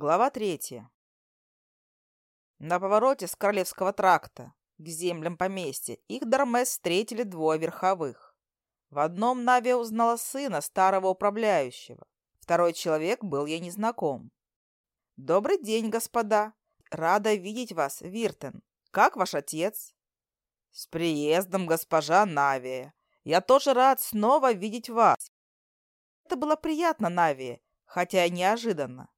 Глава третья. На повороте с Королевского тракта к землям поместья их Дармес встретили двое верховых. В одном Навия узнала сына старого управляющего. Второй человек был ей незнаком. «Добрый день, господа! Рада видеть вас, Виртен. Как ваш отец?» «С приездом, госпожа Навия! Я тоже рад снова видеть вас!» Это было приятно Навии, хотя и неожиданно.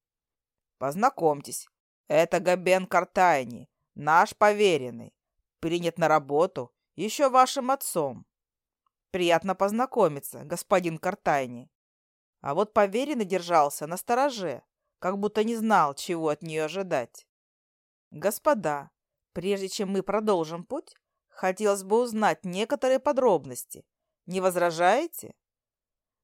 Познакомьтесь, это Габен Картайни, наш поверенный, принят на работу еще вашим отцом. Приятно познакомиться, господин Картайни. А вот поверенный держался на стороже, как будто не знал, чего от нее ожидать. Господа, прежде чем мы продолжим путь, хотелось бы узнать некоторые подробности. Не возражаете?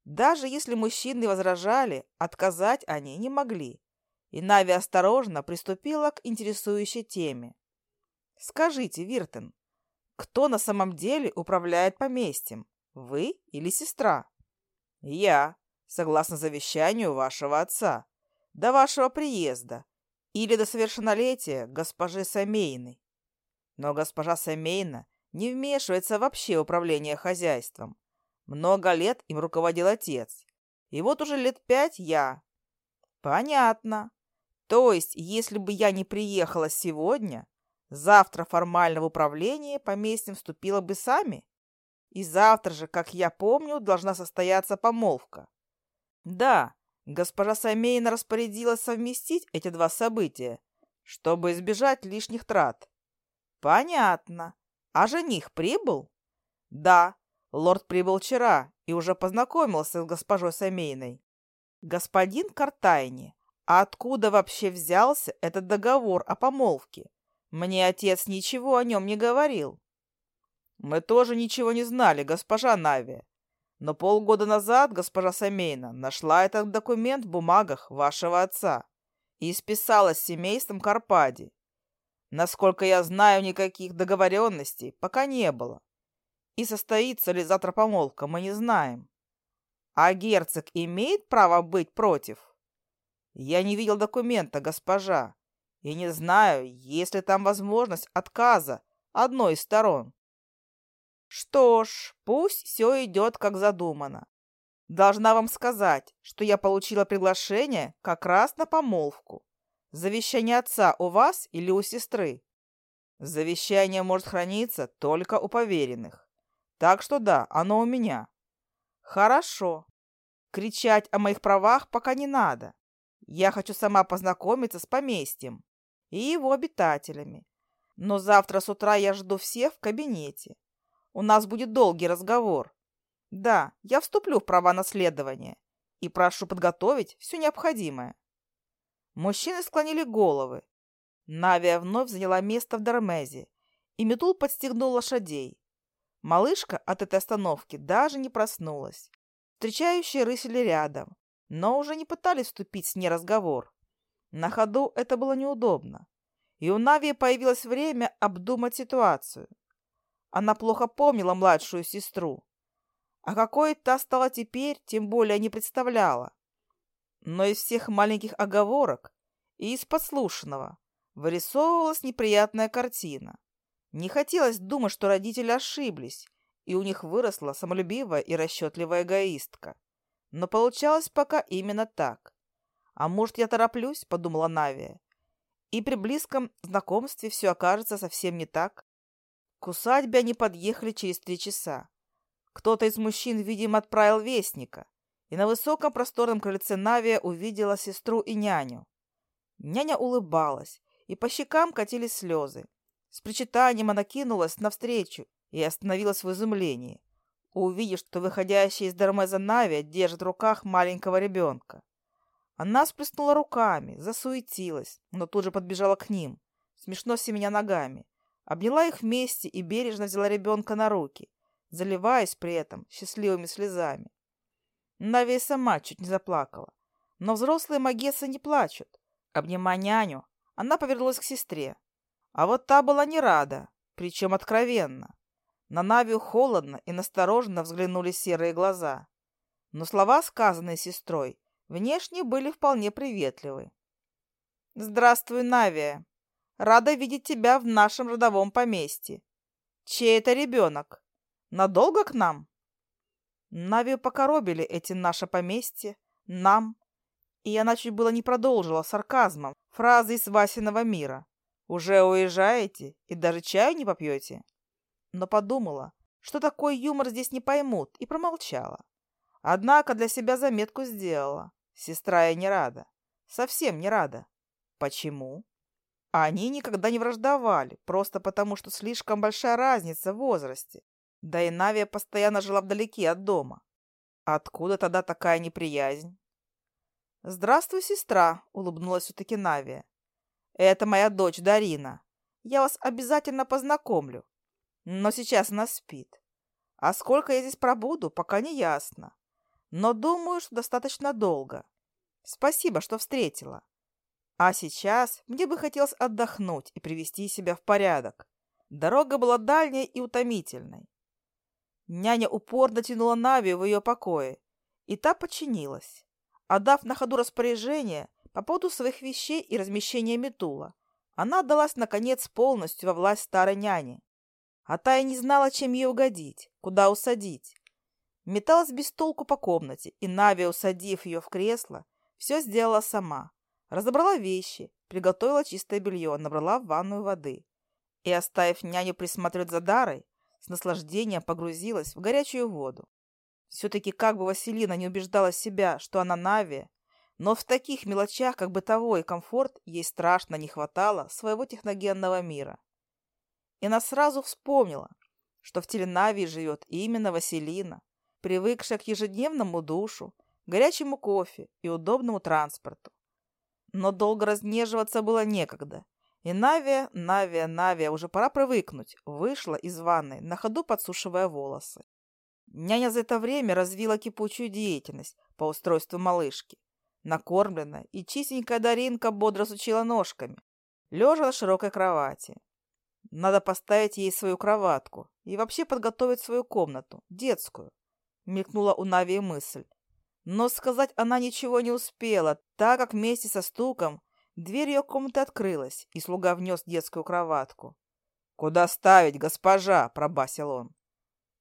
Даже если мужчины возражали, отказать они не могли. И Нави осторожно приступила к интересующей теме. «Скажите, Виртен, кто на самом деле управляет поместьем? Вы или сестра?» «Я, согласно завещанию вашего отца, до вашего приезда или до совершеннолетия госпожи Самейной. Но госпожа Самейна не вмешивается вообще в управление хозяйством. Много лет им руководил отец, и вот уже лет пять я». «Понятно. То есть, если бы я не приехала сегодня, завтра формально в управление поместьем вступила бы сами. И завтра же, как я помню, должна состояться помолвка. Да, госпожа Самейна распорядилась совместить эти два события, чтобы избежать лишних трат. Понятно. А жених прибыл? Да, лорд прибыл вчера и уже познакомился с госпожой Самейной. Господин Картайни. А откуда вообще взялся этот договор о помолвке? Мне отец ничего о нем не говорил. Мы тоже ничего не знали, госпожа Нави. Но полгода назад госпожа Самейна нашла этот документ в бумагах вашего отца и списалась с семейством Карпади. Насколько я знаю, никаких договоренностей пока не было. И состоится ли завтра помолвка, мы не знаем. А герцог имеет право быть против?» Я не видел документа, госпожа, и не знаю, есть ли там возможность отказа одной из сторон. Что ж, пусть все идет, как задумано. Должна вам сказать, что я получила приглашение как раз на помолвку. Завещание отца у вас или у сестры? Завещание может храниться только у поверенных. Так что да, оно у меня. Хорошо. Кричать о моих правах пока не надо. Я хочу сама познакомиться с поместьем и его обитателями. Но завтра с утра я жду всех в кабинете. У нас будет долгий разговор. Да, я вступлю в права наследования и прошу подготовить все необходимое. Мужчины склонили головы. Навия вновь заняла место в Дармезе, и Метул подстегнул лошадей. Малышка от этой остановки даже не проснулась. Встречающие рысили рядом, но уже не пытались вступить с ней разговор. На ходу это было неудобно, и у Нави появилось время обдумать ситуацию. Она плохо помнила младшую сестру, а какой та стала теперь, тем более не представляла. Но из всех маленьких оговорок и из подслушанного вырисовывалась неприятная картина. Не хотелось думать, что родители ошиблись, и у них выросла самолюбивая и расчетливая эгоистка. Но получалось пока именно так. А может, я тороплюсь, подумала Навия. И при близком знакомстве все окажется совсем не так. К усадьбе они подъехали через три часа. Кто-то из мужчин, видимо, отправил вестника, и на высоком просторном крыльце Навия увидела сестру и няню. Няня улыбалась, и по щекам катились слезы. С причитанием она кинулась навстречу и остановилась в изумлении увидев, что выходящая из Дармеза Нави держит в руках маленького ребенка. Она сплеснула руками, засуетилась, но тут же подбежала к ним, смешно семеня ногами. Обняла их вместе и бережно взяла ребенка на руки, заливаясь при этом счастливыми слезами. Нави сама чуть не заплакала. Но взрослые магессы не плачут. Обнимая няню, она повернулась к сестре. А вот та была не рада, причем откровенно. На Навию холодно и настороженно взглянули серые глаза. Но слова, сказанные сестрой, внешне были вполне приветливы. «Здравствуй, Навия! Рада видеть тебя в нашем родовом поместье. Чей это ребенок? Надолго к нам?» Навию покоробили эти наше поместье, нам, и она чуть было не продолжила сарказмом фразы из Васиного мира. «Уже уезжаете и даже чаю не попьете?» но подумала, что такой юмор здесь не поймут, и промолчала. Однако для себя заметку сделала. Сестра я не рада. Совсем не рада. Почему? Они никогда не враждовали, просто потому, что слишком большая разница в возрасте. Да и Навия постоянно жила вдалеке от дома. Откуда тогда такая неприязнь? «Здравствуй, сестра», — улыбнулась все-таки Навия. «Это моя дочь Дарина. Я вас обязательно познакомлю но сейчас она спит. А сколько я здесь пробуду, пока не ясно. Но думаю, что достаточно долго. Спасибо, что встретила. А сейчас мне бы хотелось отдохнуть и привести себя в порядок. Дорога была дальняя и утомительной. Няня упорно тянула Навию в ее покое, и та подчинилась, отдав на ходу распоряжение по поводу своих вещей и размещения метула. Она отдалась, наконец, полностью во власть старой няни а та и не знала, чем ей угодить, куда усадить. Металась без толку по комнате, и Нави, усадив ее в кресло, все сделала сама. Разобрала вещи, приготовила чистое белье, набрала в ванную воды. И, оставив няню присматривать за Дарой, с наслаждением погрузилась в горячую воду. Все-таки как бы Василина не убеждала себя, что она Нави, но в таких мелочах, как бытовой комфорт, ей страшно не хватало своего техногенного мира. И она сразу вспомнила, что в Теленавии живет именно Василина, привыкшая к ежедневному душу, горячему кофе и удобному транспорту. Но долго разнеживаться было некогда. И Навия, Навия, Навия, уже пора привыкнуть, вышла из ванной, на ходу подсушивая волосы. Няня за это время развила кипучую деятельность по устройству малышки. Накормленная и чистенькая Даринка бодро сучила ножками, лежа на широкой кровати, Надо поставить ей свою кроватку и вообще подготовить свою комнату, детскую, мелькнула у Навии мысль. Но сказать она ничего не успела, так как вместе со стуком дверь ее комнаты открылась, и слуга внес детскую кроватку. «Куда ставить, госпожа?» – пробасил он.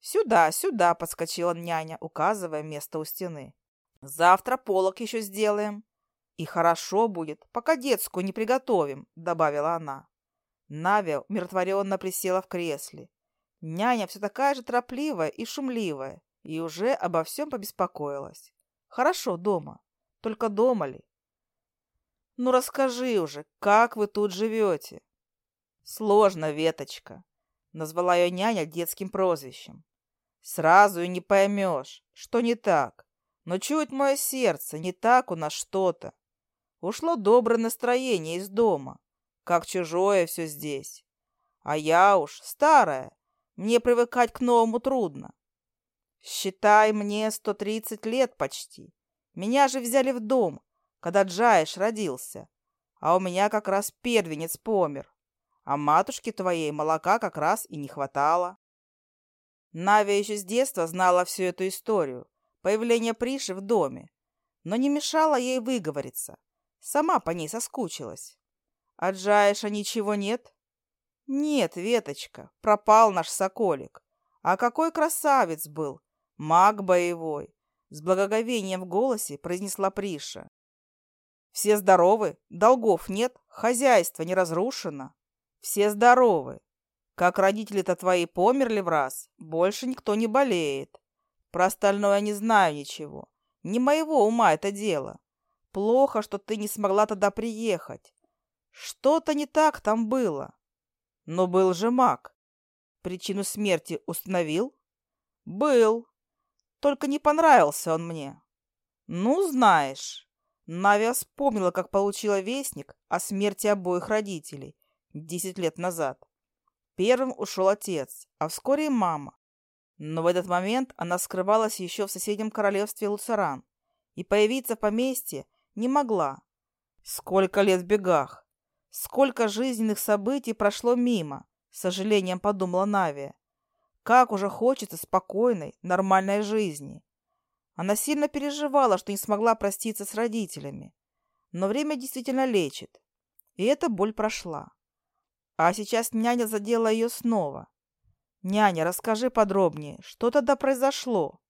«Сюда, сюда!» – подскочила няня, указывая место у стены. «Завтра полок еще сделаем. И хорошо будет, пока детскую не приготовим», – добавила она. Навя умиротворенно присела в кресле. Няня все такая же торопливая и шумливая, и уже обо всем побеспокоилась. Хорошо дома, только дома ли? Ну расскажи уже, как вы тут живете? Сложно, Веточка, назвала ее няня детским прозвищем. Сразу и не поймешь, что не так. Но чуть мое сердце, не так у нас что-то. Ушло доброе настроение из дома как чужое все здесь. А я уж старая, мне привыкать к новому трудно. Считай, мне 130 лет почти. Меня же взяли в дом, когда Джаиш родился, а у меня как раз первенец помер, а матушке твоей молока как раз и не хватало. Навя еще с детства знала всю эту историю, появление Приши в доме, но не мешала ей выговориться. Сама по ней соскучилась. Отжаешь, а ничего нет? Нет, Веточка, пропал наш соколик. А какой красавец был! Маг боевой! С благоговением в голосе произнесла Приша. Все здоровы, долгов нет, хозяйство не разрушено. Все здоровы. Как родители-то твои померли в раз, больше никто не болеет. Про остальное не знаю ничего. Не моего ума это дело. Плохо, что ты не смогла тогда приехать. Что-то не так там было. Но был же маг. Причину смерти установил? Был. Только не понравился он мне. Ну, знаешь. Навия вспомнила, как получила вестник о смерти обоих родителей десять лет назад. Первым ушел отец, а вскоре и мама. Но в этот момент она скрывалась еще в соседнем королевстве Луцеран и появиться в поместье не могла. Сколько лет в бегах. Сколько жизненных событий прошло мимо, с сожалением подумала Навия. Как уже хочется спокойной, нормальной жизни. Она сильно переживала, что не смогла проститься с родителями. Но время действительно лечит. И эта боль прошла. А сейчас няня задела ее снова. «Няня, расскажи подробнее, что тогда произошло?»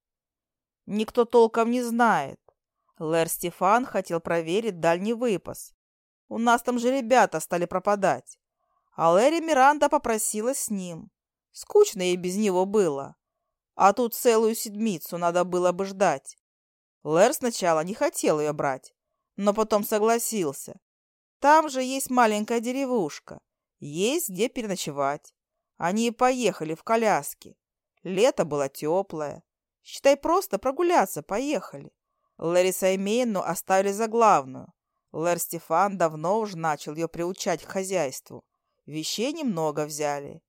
«Никто толком не знает. Лэр Стефан хотел проверить дальний выпас, у нас там же ребята стали пропадать. А Лэри Миранда попросила с ним. Скучно ей без него было. А тут целую седмицу надо было бы ждать. Лэр сначала не хотел ее брать, но потом согласился. Там же есть маленькая деревушка, есть где переночевать. Они и поехали в коляске. Лето было теплое. Считай, просто прогуляться поехали. Лэри Саймейну ну, оставили за главную. Лэр-Стефан давно уж начал ее приучать к хозяйству. Вещей немного взяли.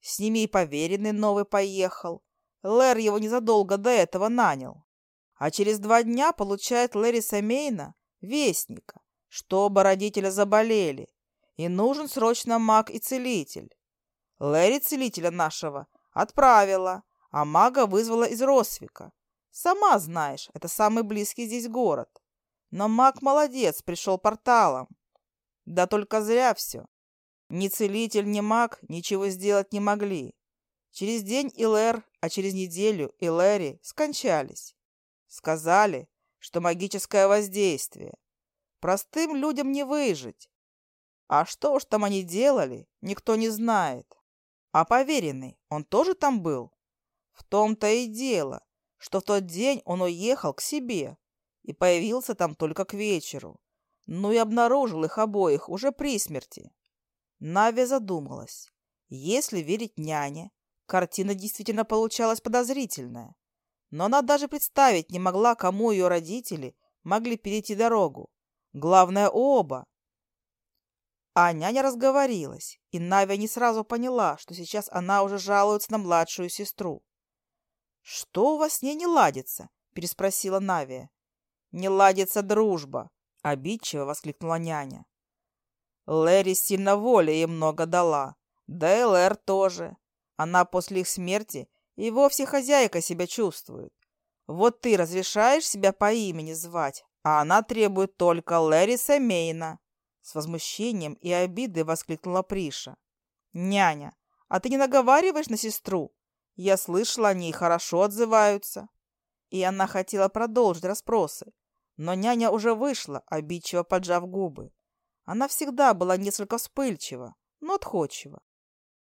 С ними и поверенный новый поехал. Лэр его незадолго до этого нанял. А через два дня получает Лэри Самейна, вестника, что оба родителя заболели, и нужен срочно маг и целитель. Лэри целителя нашего отправила, а мага вызвала из Росвика. Сама знаешь, это самый близкий здесь город. Но маг молодец, пришел порталом. Да только зря все. Ни целитель, ни маг ничего сделать не могли. Через день Илэр, а через неделю Илэри скончались. Сказали, что магическое воздействие. Простым людям не выжить. А что уж там они делали, никто не знает. А поверенный, он тоже там был? В том-то и дело, что в тот день он уехал к себе, и появился там только к вечеру. Ну и обнаружил их обоих уже при смерти. Нави задумалась. Если верить няне, картина действительно получалась подозрительная. Но она даже представить не могла, кому ее родители могли перейти дорогу. Главное, оба. А няня разговорилась, и Навя не сразу поняла, что сейчас она уже жалуется на младшую сестру. «Что у вас с ней не ладится?» – переспросила Навия. «Не ладится дружба!» — обидчиво воскликнула няня. Лэри сильно воли им много дала. Да и Лэр тоже. Она после их смерти и вовсе хозяйка себя чувствует. Вот ты разрешаешь себя по имени звать, а она требует только Лэриса Мейна. С возмущением и обидой воскликнула Приша. «Няня, а ты не наговариваешь на сестру? Я слышала, они хорошо отзываются» и она хотела продолжить расспросы, но няня уже вышла, обидчиво поджав губы. Она всегда была несколько вспыльчива, но отходчива.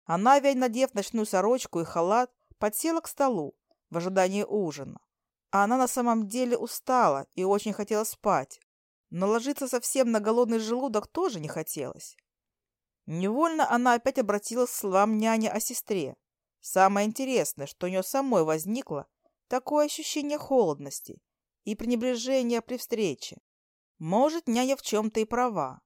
Она, вянь надев ночную сорочку и халат, подсела к столу в ожидании ужина. А она на самом деле устала и очень хотела спать, но ложиться совсем на голодный желудок тоже не хотелось. Невольно она опять обратилась к словам няни о сестре. Самое интересное, что у нее самой возникло Такое ощущение холодности и пренебрежения при встрече. Может, няня в чем-то и права.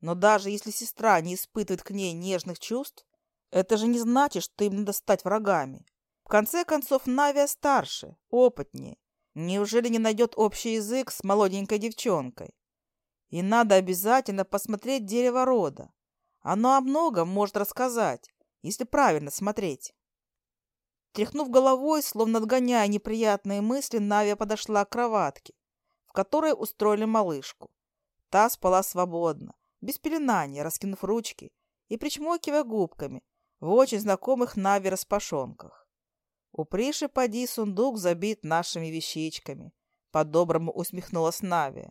Но даже если сестра не испытывает к ней нежных чувств, это же не значит, что им надо стать врагами. В конце концов, Навия старше, опытнее. Неужели не найдет общий язык с молоденькой девчонкой? И надо обязательно посмотреть дерево рода. Оно о многом может рассказать, если правильно смотреть. Тряхнув головой, словно отгоняя неприятные мысли, Навия подошла к кроватке, в которой устроили малышку. Та спала свободно, без пеленания, раскинув ручки и причмокивая губками в очень знакомых Нави распашонках. «У Приши поди сундук забит нашими вещичками», — по-доброму усмехнулась Нави.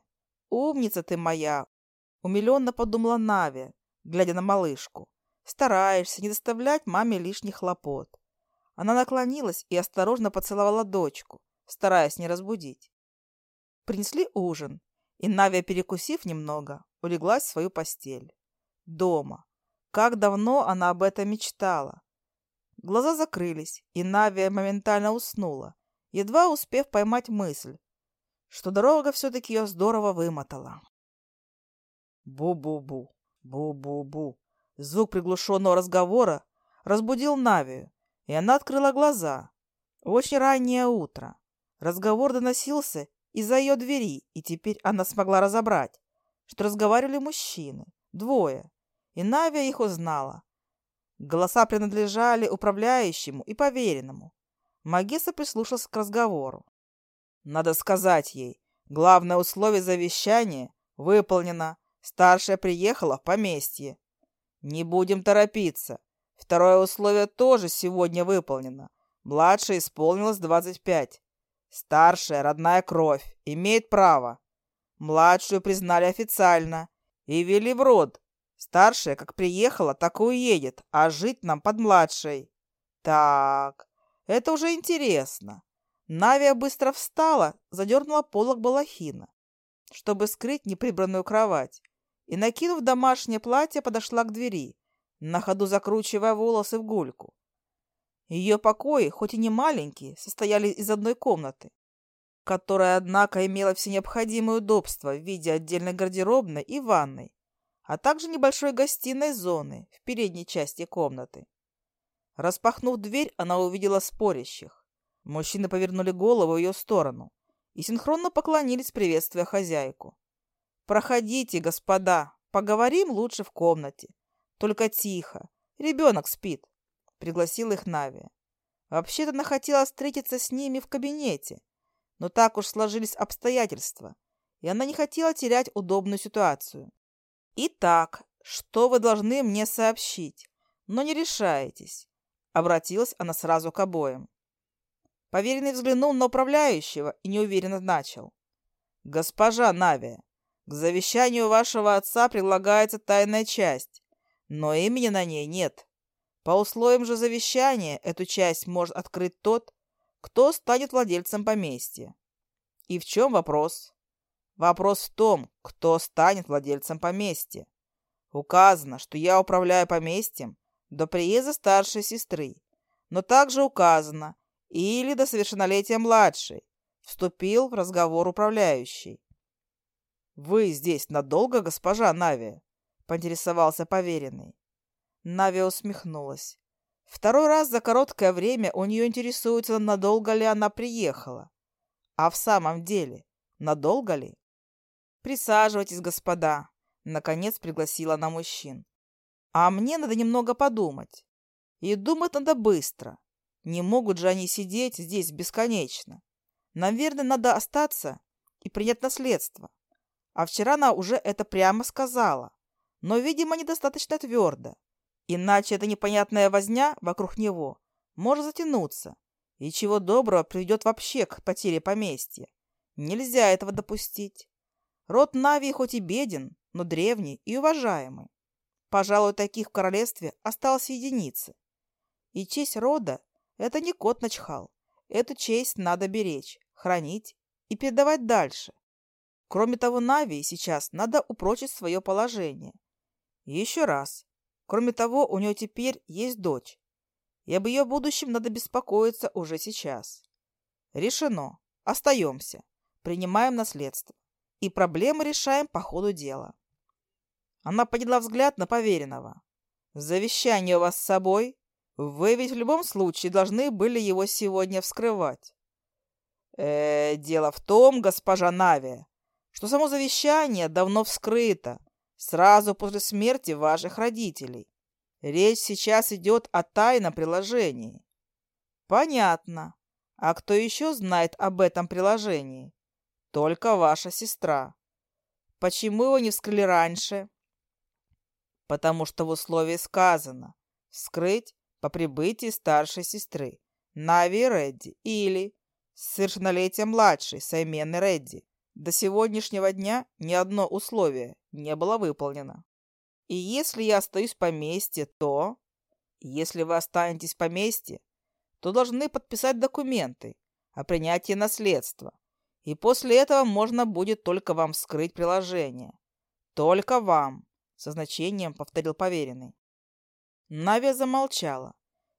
«Умница ты моя!» — умиленно подумала Нави, глядя на малышку. «Стараешься не доставлять маме лишних хлопот. Она наклонилась и осторожно поцеловала дочку, стараясь не разбудить. Принесли ужин, и Навия, перекусив немного, улеглась в свою постель. Дома. Как давно она об этом мечтала. Глаза закрылись, и Навия моментально уснула, едва успев поймать мысль, что дорога все-таки ее здорово вымотала. Бу-бу-бу, бу-бу-бу. Звук приглушенного разговора разбудил Навию, и она открыла глаза. Очень раннее утро. Разговор доносился из-за ее двери, и теперь она смогла разобрать, что разговаривали мужчины, двое, и Навия их узнала. Голоса принадлежали управляющему и поверенному. Магесса прислушался к разговору. Надо сказать ей, главное условие завещания выполнено. Старшая приехала в поместье. Не будем торопиться. Второе условие тоже сегодня выполнено. Младшей исполнилось 25. Старшая, родная кровь, имеет право. Младшую признали официально и вели в род. Старшая, как приехала, так и уедет, а жить нам под младшей. Так, это уже интересно. Навия быстро встала, задернула полог балахина, чтобы скрыть неприбранную кровать, и, накинув домашнее платье, подошла к двери. на ходу закручивая волосы в гульку. Ее покои, хоть и не маленькие, состояли из одной комнаты, которая, однако, имела все необходимые удобства в виде отдельной гардеробной и ванной, а также небольшой гостиной зоны в передней части комнаты. Распахнув дверь, она увидела спорящих. Мужчины повернули голову в ее сторону и синхронно поклонились, приветствуя хозяйку. «Проходите, господа, поговорим лучше в комнате. Только тихо. Ребенок спит. Пригласил их Нави. Вообще-то она хотела встретиться с ними в кабинете. Но так уж сложились обстоятельства. И она не хотела терять удобную ситуацию. «Итак, что вы должны мне сообщить? Но не решаетесь». Обратилась она сразу к обоим. Поверенный взглянул на управляющего и неуверенно начал. «Госпожа Навия, к завещанию вашего отца прилагается тайная часть но имени на ней нет. По условиям же завещания эту часть может открыть тот, кто станет владельцем поместья. И в чем вопрос? Вопрос в том, кто станет владельцем поместья. Указано, что я управляю поместьем до приезда старшей сестры, но также указано или до совершеннолетия младшей, вступил в разговор управляющий. «Вы здесь надолго, госпожа Нави?» поинтересовался поверенный. Нави усмехнулась. Второй раз за короткое время у нее интересуется, надолго ли она приехала. А в самом деле, надолго ли? «Присаживайтесь, господа», — наконец пригласила она мужчин. «А мне надо немного подумать. И думать надо быстро. Не могут же они сидеть здесь бесконечно. Наверное, надо остаться и принять наследство. А вчера она уже это прямо сказала но, видимо, недостаточно твердо. Иначе эта непонятная возня вокруг него может затянуться, и чего доброго приведет вообще к потере поместья. Нельзя этого допустить. Род Нави хоть и беден, но древний и уважаемый. Пожалуй, таких в королевстве осталось единицы. И честь рода – это не кот начхал. Эту честь надо беречь, хранить и передавать дальше. Кроме того, Нави сейчас надо упрочить свое положение – И еще раз. Кроме того, у нее теперь есть дочь. И об ее будущем надо беспокоиться уже сейчас. Решено. Остаемся. Принимаем наследство. И проблемы решаем по ходу дела. Она подняла взгляд на поверенного. Завещание у вас с собой? Вы ведь в любом случае должны были его сегодня вскрывать. Э, дело в том, госпожа Нави, что само завещание давно вскрыто, сразу после смерти ваших родителей. Речь сейчас идет о тайном приложении. Понятно. А кто еще знает об этом приложении? Только ваша сестра. Почему его не вскрыли раньше? Потому что в условии сказано «вскрыть по прибытии старшей сестры Нави Редди или с совершеннолетия младшей Саймены Редди». До сегодняшнего дня ни одно условие не было выполнено. И если я остаюсь в поместье, то... Если вы останетесь в поместье, то должны подписать документы о принятии наследства. И после этого можно будет только вам вскрыть приложение. Только вам, со значением повторил поверенный. Навия замолчала.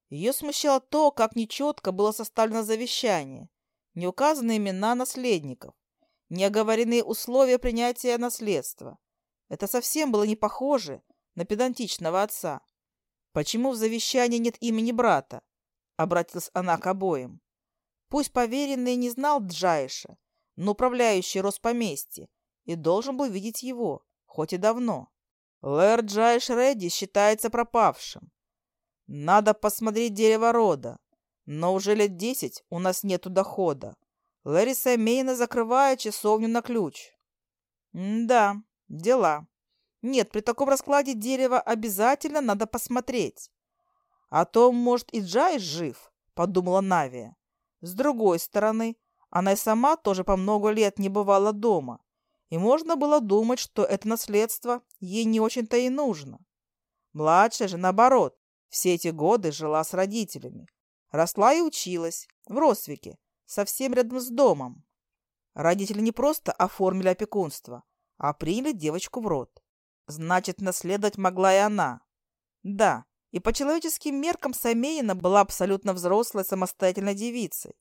Ее смущало то, как нечетко было составлено завещание, не указаны имена наследников, не оговорены условия принятия наследства – это совсем было не похоже на педантичного отца. «Почему в завещании нет имени брата?» — обратилась она к обоим. Пусть поверенный не знал Джайша, но управляющий рос поместье и должен был видеть его, хоть и давно. Лэр Джайш Редди считается пропавшим. Надо посмотреть дерево рода, но уже лет десять у нас нету дохода. Лэриса Мейна закрывает часовню на ключ. да, дела. Нет, при таком раскладе дерево обязательно надо посмотреть. А то, может, и Джай жив, подумала Навия С другой стороны, она и сама тоже по много лет не бывала дома. И можно было думать, что это наследство ей не очень-то и нужно. Младшая же, наоборот, все эти годы жила с родителями. Росла и училась, в Росвике, совсем рядом с домом. Родители не просто оформили опекунство, а приняли девочку в рот. Значит, наследовать могла и она. Да, и по человеческим меркам Самеина была абсолютно взрослой самостоятельной девицей.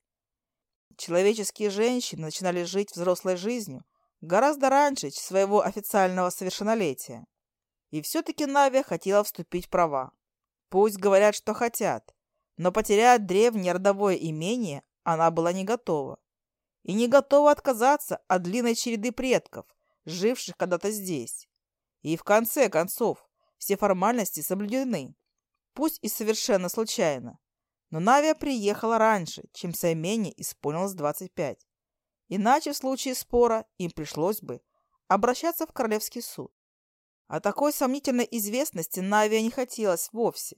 Человеческие женщины начинали жить взрослой жизнью гораздо раньше своего официального совершеннолетия. И все-таки Навия хотела вступить в права. Пусть говорят, что хотят, но потерять древнее родовое имение она была не готова. И не готова отказаться от длинной череды предков – живших когда-то здесь. И в конце концов, все формальности соблюдены. Пусть и совершенно случайно. Но Навия приехала раньше, чем Саймене исполнилось 25. Иначе в случае спора им пришлось бы обращаться в Королевский суд. О такой сомнительной известности Навия не хотелось вовсе.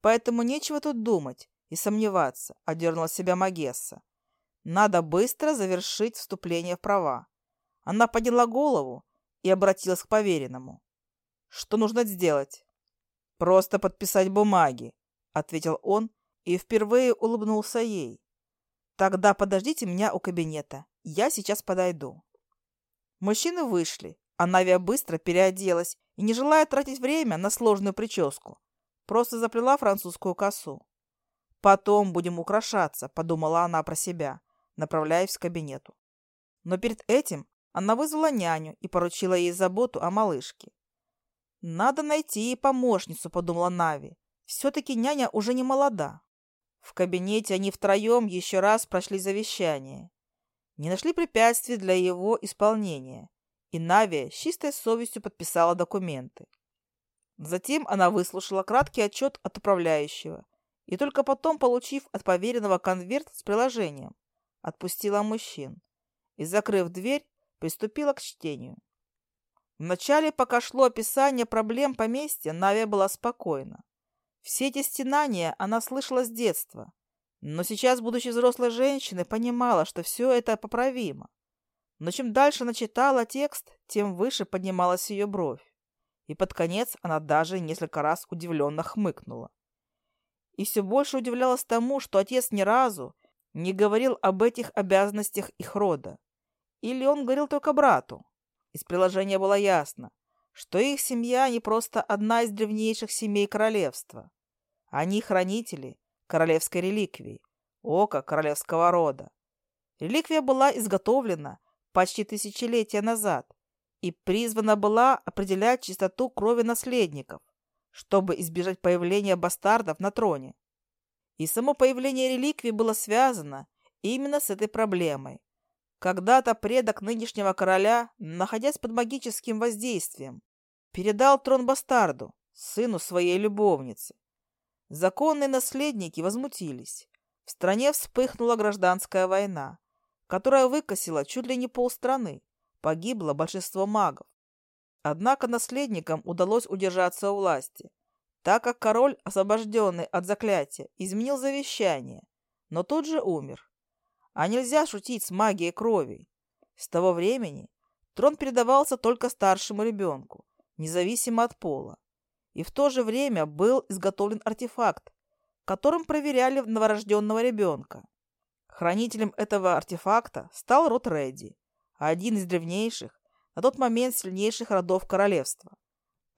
Поэтому нечего тут думать и сомневаться, одернула себя Магесса. Надо быстро завершить вступление в права. Она подняла голову и обратилась к поверенному. «Что нужно сделать?» «Просто подписать бумаги», — ответил он и впервые улыбнулся ей. «Тогда подождите меня у кабинета. Я сейчас подойду». Мужчины вышли, а Навия быстро переоделась и, не желая тратить время на сложную прическу, просто заплела французскую косу. «Потом будем украшаться», — подумала она про себя, направляясь к кабинету. Но перед этим она вызвала няню и поручила ей заботу о малышке. «Надо найти ей помощницу», — подумала Нави. «Все-таки няня уже не молода». В кабинете они втроем еще раз прошли завещание. Не нашли препятствий для его исполнения, и Нави с чистой совестью подписала документы. Затем она выслушала краткий отчет от управляющего и только потом, получив от поверенного конверт с приложением, отпустила мужчин и, закрыв дверь, приступила к чтению. Вначале, пока шло описание проблем поместья, Навия была спокойна. Все эти стенания она слышала с детства, но сейчас, будучи взрослой женщиной, понимала, что все это поправимо. Но чем дальше она читала текст, тем выше поднималась ее бровь. И под конец она даже несколько раз удивленно хмыкнула. И все больше удивлялась тому, что отец ни разу не говорил об этих обязанностях их рода или он говорил только брату. Из приложения было ясно, что их семья не просто одна из древнейших семей королевства. Они хранители королевской реликвии, ока королевского рода. Реликвия была изготовлена почти тысячелетия назад и призвана была определять чистоту крови наследников, чтобы избежать появления бастардов на троне. И само появление реликвии было связано именно с этой проблемой. Когда-то предок нынешнего короля, находясь под магическим воздействием, передал трон бастарду, сыну своей любовницы. Законные наследники возмутились. В стране вспыхнула гражданская война, которая выкосила чуть ли не полстраны. Погибло большинство магов. Однако наследникам удалось удержаться у власти, так как король, освобожденный от заклятия, изменил завещание, но тут же умер а нельзя шутить с магией крови. С того времени трон передавался только старшему ребенку, независимо от пола. И в то же время был изготовлен артефакт, которым проверяли новорожденного ребенка. Хранителем этого артефакта стал род Редди, один из древнейших, на тот момент сильнейших родов королевства.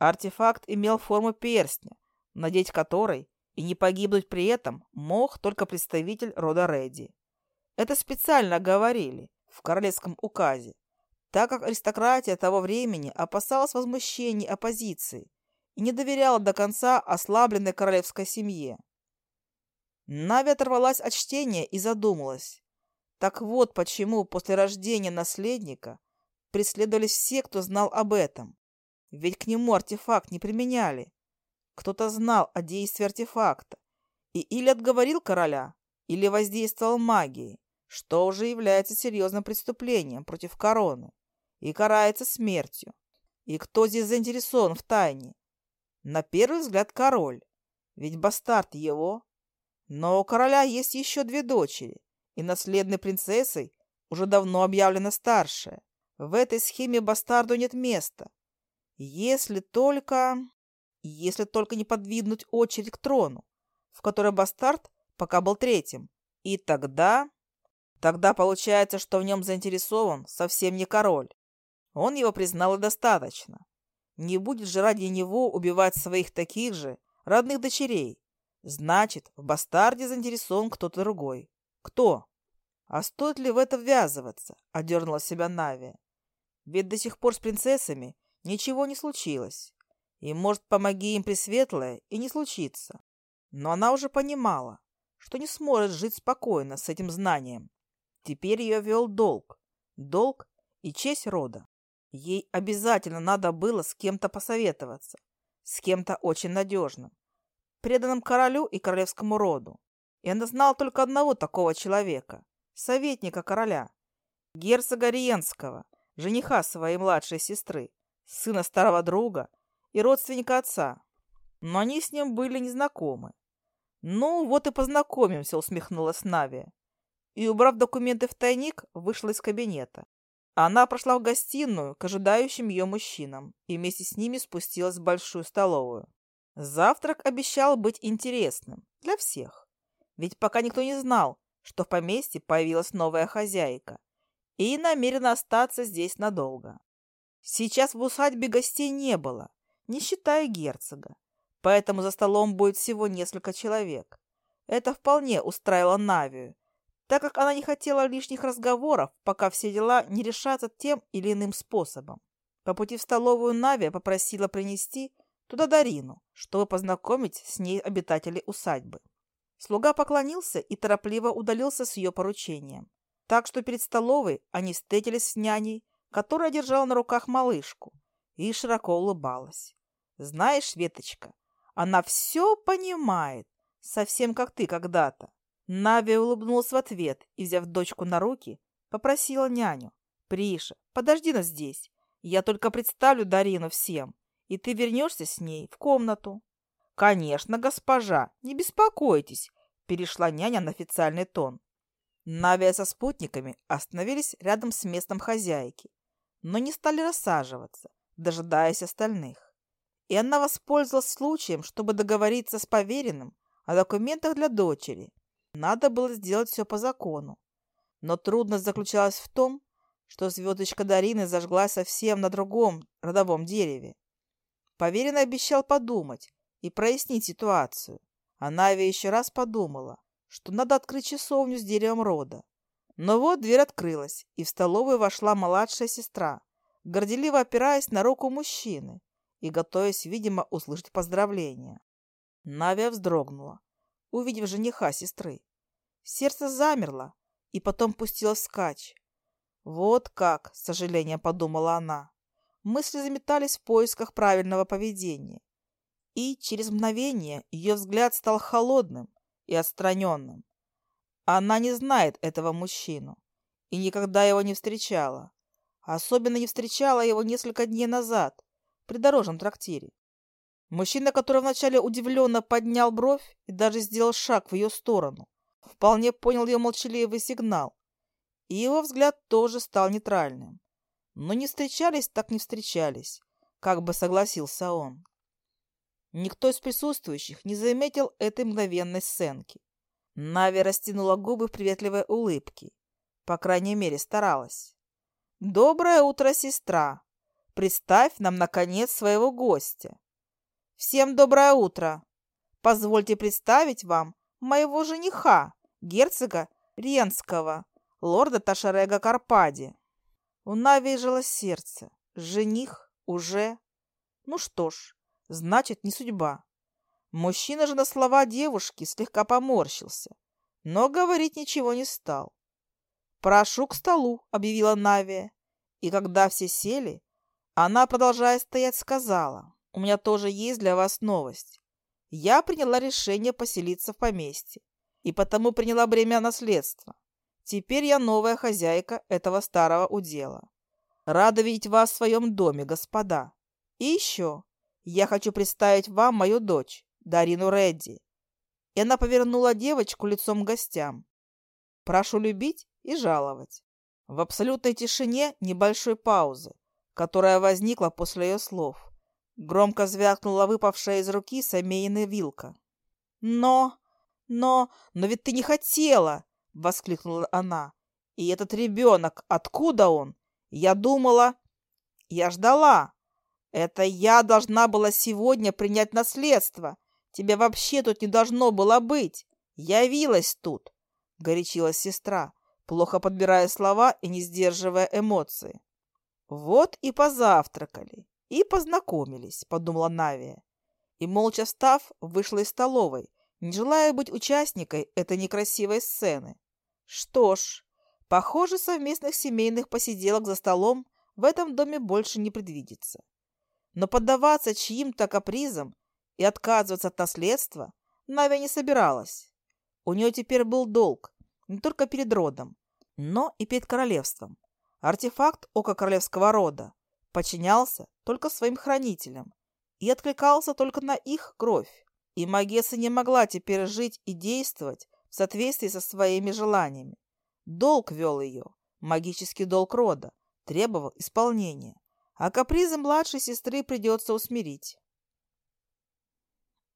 Артефакт имел форму перстня, надеть который и не погибнуть при этом мог только представитель рода Редди. Это специально говорили, в королевском указе, так как аристократия того времени опасалась возмущений оппозиции и не доверяла до конца ослабленной королевской семье. Нави оторвалась от чтения и задумалась. Так вот почему после рождения наследника преследовались все, кто знал об этом. Ведь к нему артефакт не применяли. Кто-то знал о действии артефакта и или отговорил короля, или воздействовал магией что уже является серьезным преступлением против короны и карается смертью. И кто здесь заинтересован в тайне? На первый взгляд король, ведь бастард его. Но у короля есть еще две дочери, и наследной принцессой уже давно объявлена старшая. В этой схеме бастарду нет места. Если только... Если только не подвинуть очередь к трону, в которой бастард пока был третьим. И тогда... Тогда получается, что в нем заинтересован совсем не король. Он его признал и достаточно. Не будет же ради него убивать своих таких же родных дочерей. Значит, в бастарде заинтересован кто-то другой. Кто? А стоит ли в это ввязываться? Одернула себя Нави. Ведь до сих пор с принцессами ничего не случилось. И, может, помоги им Пресветлое, и не случится. Но она уже понимала, что не сможет жить спокойно с этим знанием, Теперь ее вел долг. Долг и честь рода. Ей обязательно надо было с кем-то посоветоваться. С кем-то очень надежным. Преданным королю и королевскому роду. И она знала только одного такого человека. Советника короля. Герцога Риенского. Жениха своей младшей сестры. Сына старого друга и родственника отца. Но они с ним были незнакомы. «Ну, вот и познакомимся», — усмехнулась Навия и, убрав документы в тайник, вышла из кабинета. Она прошла в гостиную к ожидающим ее мужчинам и вместе с ними спустилась в большую столовую. Завтрак обещал быть интересным для всех, ведь пока никто не знал, что в поместье появилась новая хозяйка и намерена остаться здесь надолго. Сейчас в усадьбе гостей не было, не считая герцога, поэтому за столом будет всего несколько человек. Это вполне устраивало Навию, так как она не хотела лишних разговоров, пока все дела не решатся тем или иным способом. По пути в столовую Навия попросила принести туда Дарину, чтобы познакомить с ней обитателей усадьбы. Слуга поклонился и торопливо удалился с ее поручением. Так что перед столовой они встретились с няней, которая держала на руках малышку и широко улыбалась. «Знаешь, Веточка, она все понимает, совсем как ты когда-то. Нави улыбнулась в ответ и, взяв дочку на руки, попросила няню. «Приша, подожди нас здесь. Я только представлю Дарину всем, и ты вернешься с ней в комнату». «Конечно, госпожа, не беспокойтесь», – перешла няня на официальный тон. Нави со спутниками остановились рядом с местом хозяйки, но не стали рассаживаться, дожидаясь остальных. И она воспользовалась случаем, чтобы договориться с поверенным о документах для дочери надо было сделать все по закону. Но трудность заключалась в том, что звездочка Дарины зажгла совсем на другом родовом дереве. Поверенный обещал подумать и прояснить ситуацию. А Нави еще раз подумала, что надо открыть часовню с деревом рода. Но вот дверь открылась, и в столовую вошла младшая сестра, горделиво опираясь на руку мужчины и готовясь, видимо, услышать поздравления. Навия вздрогнула, увидев жениха сестры. Сердце замерло и потом пустило скач. «Вот как!» — с сожалением подумала она. Мысли заметались в поисках правильного поведения. И через мгновение ее взгляд стал холодным и отстраненным. Она не знает этого мужчину и никогда его не встречала. Особенно не встречала его несколько дней назад при дорожном трактире. Мужчина, который вначале удивленно поднял бровь и даже сделал шаг в ее сторону, вполне понял ее молчаливый сигнал, и его взгляд тоже стал нейтральным. Но не встречались, так не встречались, как бы согласился он. Никто из присутствующих не заметил этой мгновенной сценки. Нави растянула губы в приветливой улыбке. По крайней мере, старалась. «Доброе утро, сестра! Представь нам, наконец, своего гостя!» Всем доброе утро. Позвольте представить вам моего жениха, герцога Ренского, лорда Ташарега Карпади. У Нави сердце. Жених уже... Ну что ж, значит, не судьба. Мужчина же на слова девушки слегка поморщился, но говорить ничего не стал. «Прошу к столу», — объявила Навия. И когда все сели, она, продолжая стоять, сказала. У меня тоже есть для вас новость. Я приняла решение поселиться в поместье, и потому приняла бремя наследства. Теперь я новая хозяйка этого старого удела. Рада видеть вас в своем доме, господа. И еще я хочу представить вам мою дочь, Дарину Редди. И она повернула девочку лицом к гостям. Прошу любить и жаловать. В абсолютной тишине небольшой паузы, которая возникла после ее слов. Громко звякнула выпавшая из руки семейная вилка. «Но... но... но ведь ты не хотела!» — воскликнула она. «И этот ребенок, откуда он? Я думала... Я ждала. Это я должна была сегодня принять наследство. Тебя вообще тут не должно было быть. Явилась тут!» — горячилась сестра, плохо подбирая слова и не сдерживая эмоции. Вот и позавтракали и познакомились», — подумала Навия. И, молча став, вышла из столовой, не желая быть участникой этой некрасивой сцены. Что ж, похоже, совместных семейных посиделок за столом в этом доме больше не предвидится. Но поддаваться чьим-то капризам и отказываться от наследства Навия не собиралась. У нее теперь был долг не только перед родом, но и перед королевством. Артефакт Ока Королевского рода подчинялся только своим хранителям и откликался только на их кровь. И Магесса не могла теперь жить и действовать в соответствии со своими желаниями. Долг вел ее, магический долг рода, требовал исполнения. А капризы младшей сестры придется усмирить.